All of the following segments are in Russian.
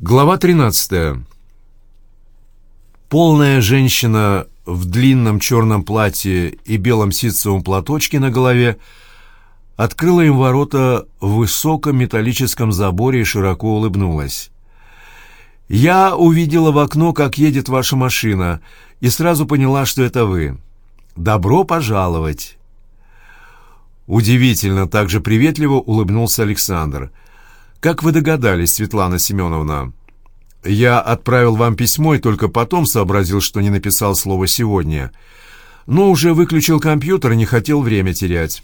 Глава 13. Полная женщина в длинном черном платье и белом ситцевом платочке на голове открыла им ворота в высоком металлическом заборе и широко улыбнулась. «Я увидела в окно, как едет ваша машина, и сразу поняла, что это вы. Добро пожаловать!» Удивительно, так же приветливо улыбнулся Александр – как вы догадались, Светлана Семеновна? Я отправил вам письмо и только потом сообразил, что не написал слово «сегодня». Но уже выключил компьютер и не хотел время терять.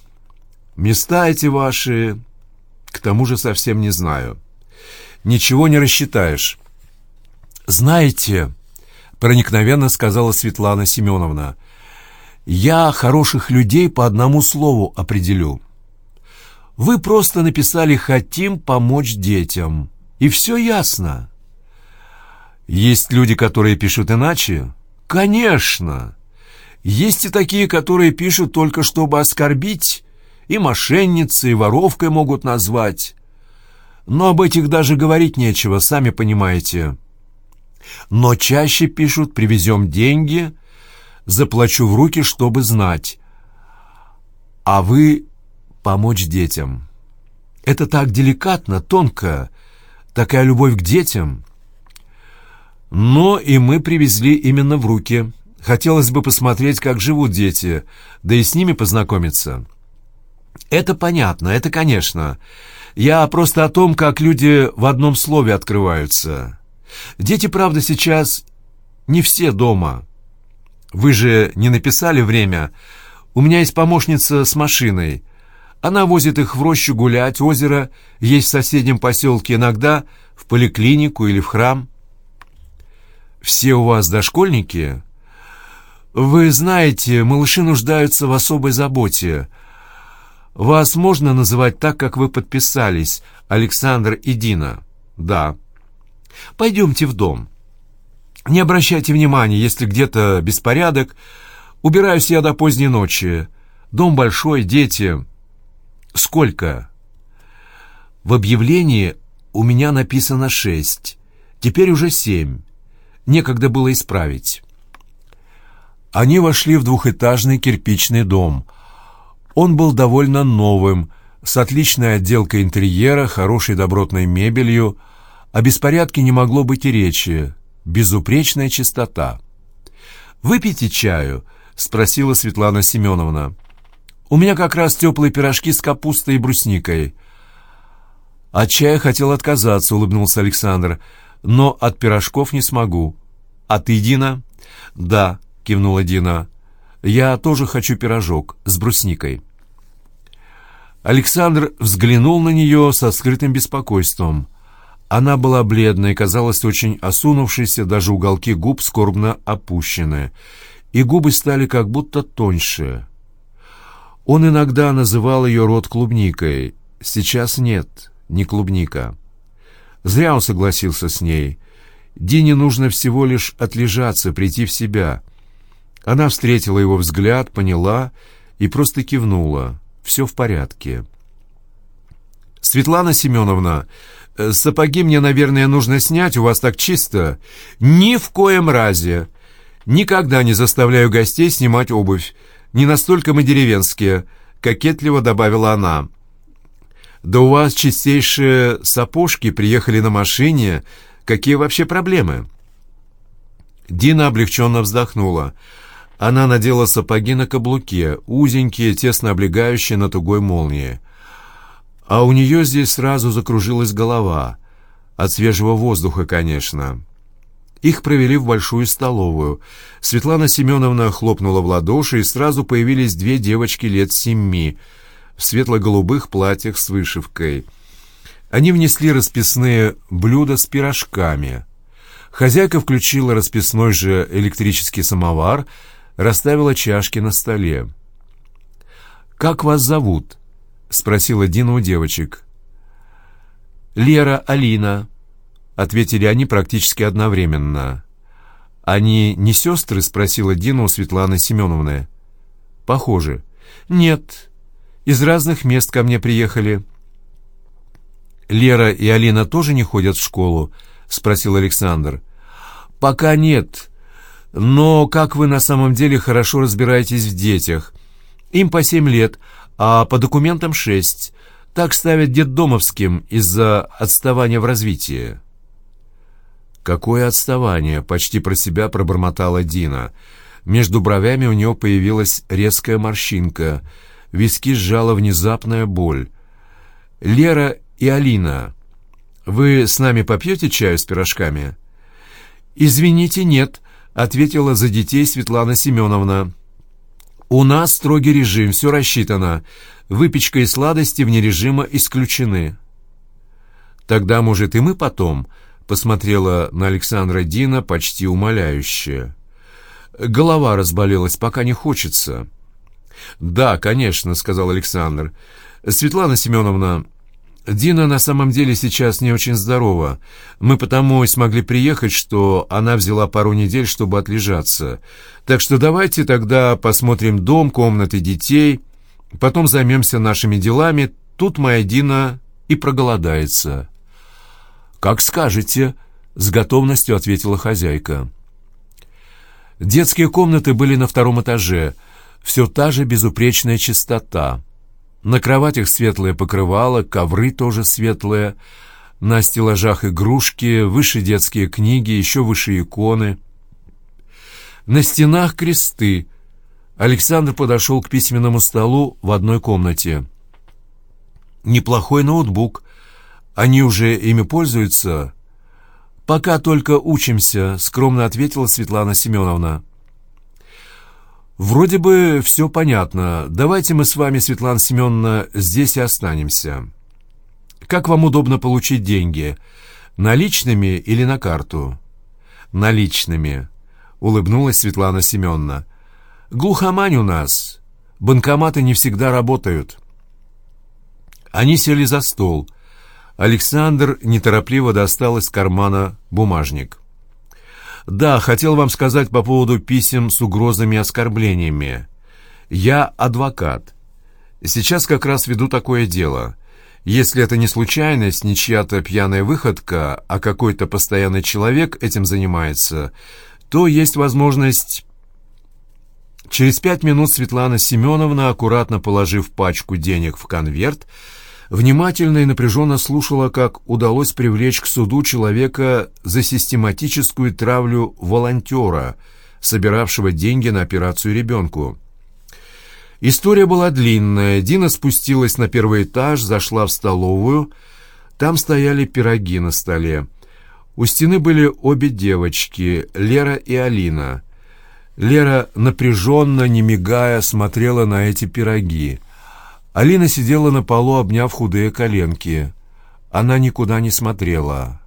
Места эти ваши... К тому же совсем не знаю. Ничего не рассчитаешь. «Знаете...» — проникновенно сказала Светлана Семеновна. «Я хороших людей по одному слову определю». Вы просто написали «хотим помочь детям». И все ясно. Есть люди, которые пишут иначе? Конечно. Есть и такие, которые пишут только чтобы оскорбить, и мошенницей, и воровкой могут назвать. Но об этих даже говорить нечего, сами понимаете. Но чаще пишут «привезем деньги», «заплачу в руки, чтобы знать». А вы помочь детям. Это так деликатно, тонко, такая любовь к детям. Но и мы привезли именно в руки. Хотелось бы посмотреть, как живут дети, да и с ними познакомиться. Это понятно, это конечно. Я просто о том, как люди в одном слове открываются. Дети, правда, сейчас не все дома. Вы же не написали время. У меня есть помощница с машиной. Она возит их в рощу гулять, озеро есть в соседнем поселке, иногда в поликлинику или в храм. Все у вас дошкольники? Вы знаете, малыши нуждаются в особой заботе. Вас можно называть так, как вы подписались, Александр и Дина? Да. Пойдемте в дом. Не обращайте внимания, если где-то беспорядок. Убираюсь я до поздней ночи. Дом большой, дети... «Сколько?» «В объявлении у меня написано шесть, теперь уже семь. Некогда было исправить». Они вошли в двухэтажный кирпичный дом. Он был довольно новым, с отличной отделкой интерьера, хорошей добротной мебелью. О беспорядке не могло быть и речи. Безупречная чистота. «Выпейте чаю?» — спросила Светлана Семеновна. У меня как раз теплые пирожки с капустой и брусникой». «От чая хотел отказаться», — улыбнулся Александр. «Но от пирожков не смогу». «А ты, Дина?» «Да», — кивнула Дина. «Я тоже хочу пирожок с брусникой». Александр взглянул на нее со скрытым беспокойством. Она была бледной, казалась очень осунувшейся, даже уголки губ скорбно опущены, и губы стали как будто тоньше. Он иногда называл ее рот клубникой. Сейчас нет, не клубника. Зря он согласился с ней. Дине нужно всего лишь отлежаться, прийти в себя. Она встретила его взгляд, поняла и просто кивнула. Все в порядке. «Светлана Семеновна, э, сапоги мне, наверное, нужно снять, у вас так чисто». «Ни в коем разе! Никогда не заставляю гостей снимать обувь. Не настолько мы деревенские», — кокетливо добавила она. «Да у вас чистейшие сапожки приехали на машине. Какие вообще проблемы?» Дина облегченно вздохнула. Она надела сапоги на каблуке, узенькие, тесно облегающие на тугой молнии. А у нее здесь сразу закружилась голова. От свежего воздуха, конечно. Их провели в большую столовую. Светлана Семеновна хлопнула в ладоши, и сразу появились две девочки лет семи в светло-голубых платьях с вышивкой. Они внесли расписные блюда с пирожками. Хозяйка включила расписной же электрический самовар, расставила чашки на столе. «Как вас зовут?» — спросила Дина у девочек. «Лера Алина», — ответили они практически одновременно. «Они не сестры?» — спросила Дина у Светланы Семеновны. «Похоже». «Нет. Из разных мест ко мне приехали». «Лера и Алина тоже не ходят в школу?» — спросил Александр. «Пока нет. Но как вы на самом деле хорошо разбираетесь в детях? Им по семь лет, а по документам шесть. Так ставят детдомовским из-за отставания в развитии». «Какое отставание?» — почти про себя пробормотала Дина. Между бровями у нее появилась резкая морщинка. Виски сжала внезапная боль. «Лера и Алина, вы с нами попьете чаю с пирожками?» «Извините, нет», — ответила за детей Светлана Семеновна. «У нас строгий режим, все рассчитано. Выпечка и сладости вне режима исключены». «Тогда, может, и мы потом?» — посмотрела на Александра Дина почти умоляюще. «Голова разболелась, пока не хочется». «Да, конечно», — сказал Александр. «Светлана Семеновна, Дина на самом деле сейчас не очень здорова. Мы потому и смогли приехать, что она взяла пару недель, чтобы отлежаться. Так что давайте тогда посмотрим дом, комнаты детей, потом займемся нашими делами. Тут моя Дина и проголодается». «Как скажете», — с готовностью ответила хозяйка. Детские комнаты были на втором этаже, все та же безупречная чистота. На кроватях светлое покрывало, ковры тоже светлые, на стеллажах игрушки, выше детские книги, еще выше иконы. На стенах кресты. Александр подошел к письменному столу в одной комнате. Неплохой ноутбук, они уже ими пользуются?» «Пока только учимся», — скромно ответила Светлана Семеновна. «Вроде бы все понятно. Давайте мы с вами, Светлана Семеновна, здесь и останемся. Как вам удобно получить деньги? Наличными или на карту?» «Наличными», — улыбнулась Светлана Семеновна. «Глухомань у нас. Банкоматы не всегда работают». Они сели за стол — Александр неторопливо достал из кармана бумажник. «Да, хотел вам сказать по поводу писем с угрозами и оскорблениями. Я адвокат. Сейчас как раз веду такое дело. Если это не случайность, не чья-то пьяная выходка, а какой-то постоянный человек этим занимается, то есть возможность...» Через пять минут Светлана Семеновна, аккуратно положив пачку денег в конверт, внимательно и напряженно слушала, как удалось привлечь к суду человека за систематическую травлю волонтера, собиравшего деньги на операцию ребенку. История была длинная. Дина спустилась на первый этаж, зашла в столовую. Там стояли пироги на столе. У стены были обе девочки, Лера и Алина. Лера напряженно, не мигая, смотрела на эти пироги. Алина сидела на полу, обняв худые коленки. Она никуда не смотрела.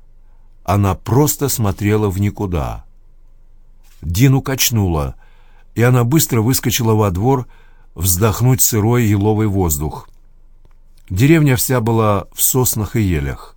Она просто смотрела в никуда. Дину качнула, и она быстро выскочила во двор вздохнуть сырой еловый воздух. Деревня вся была в соснах и елях.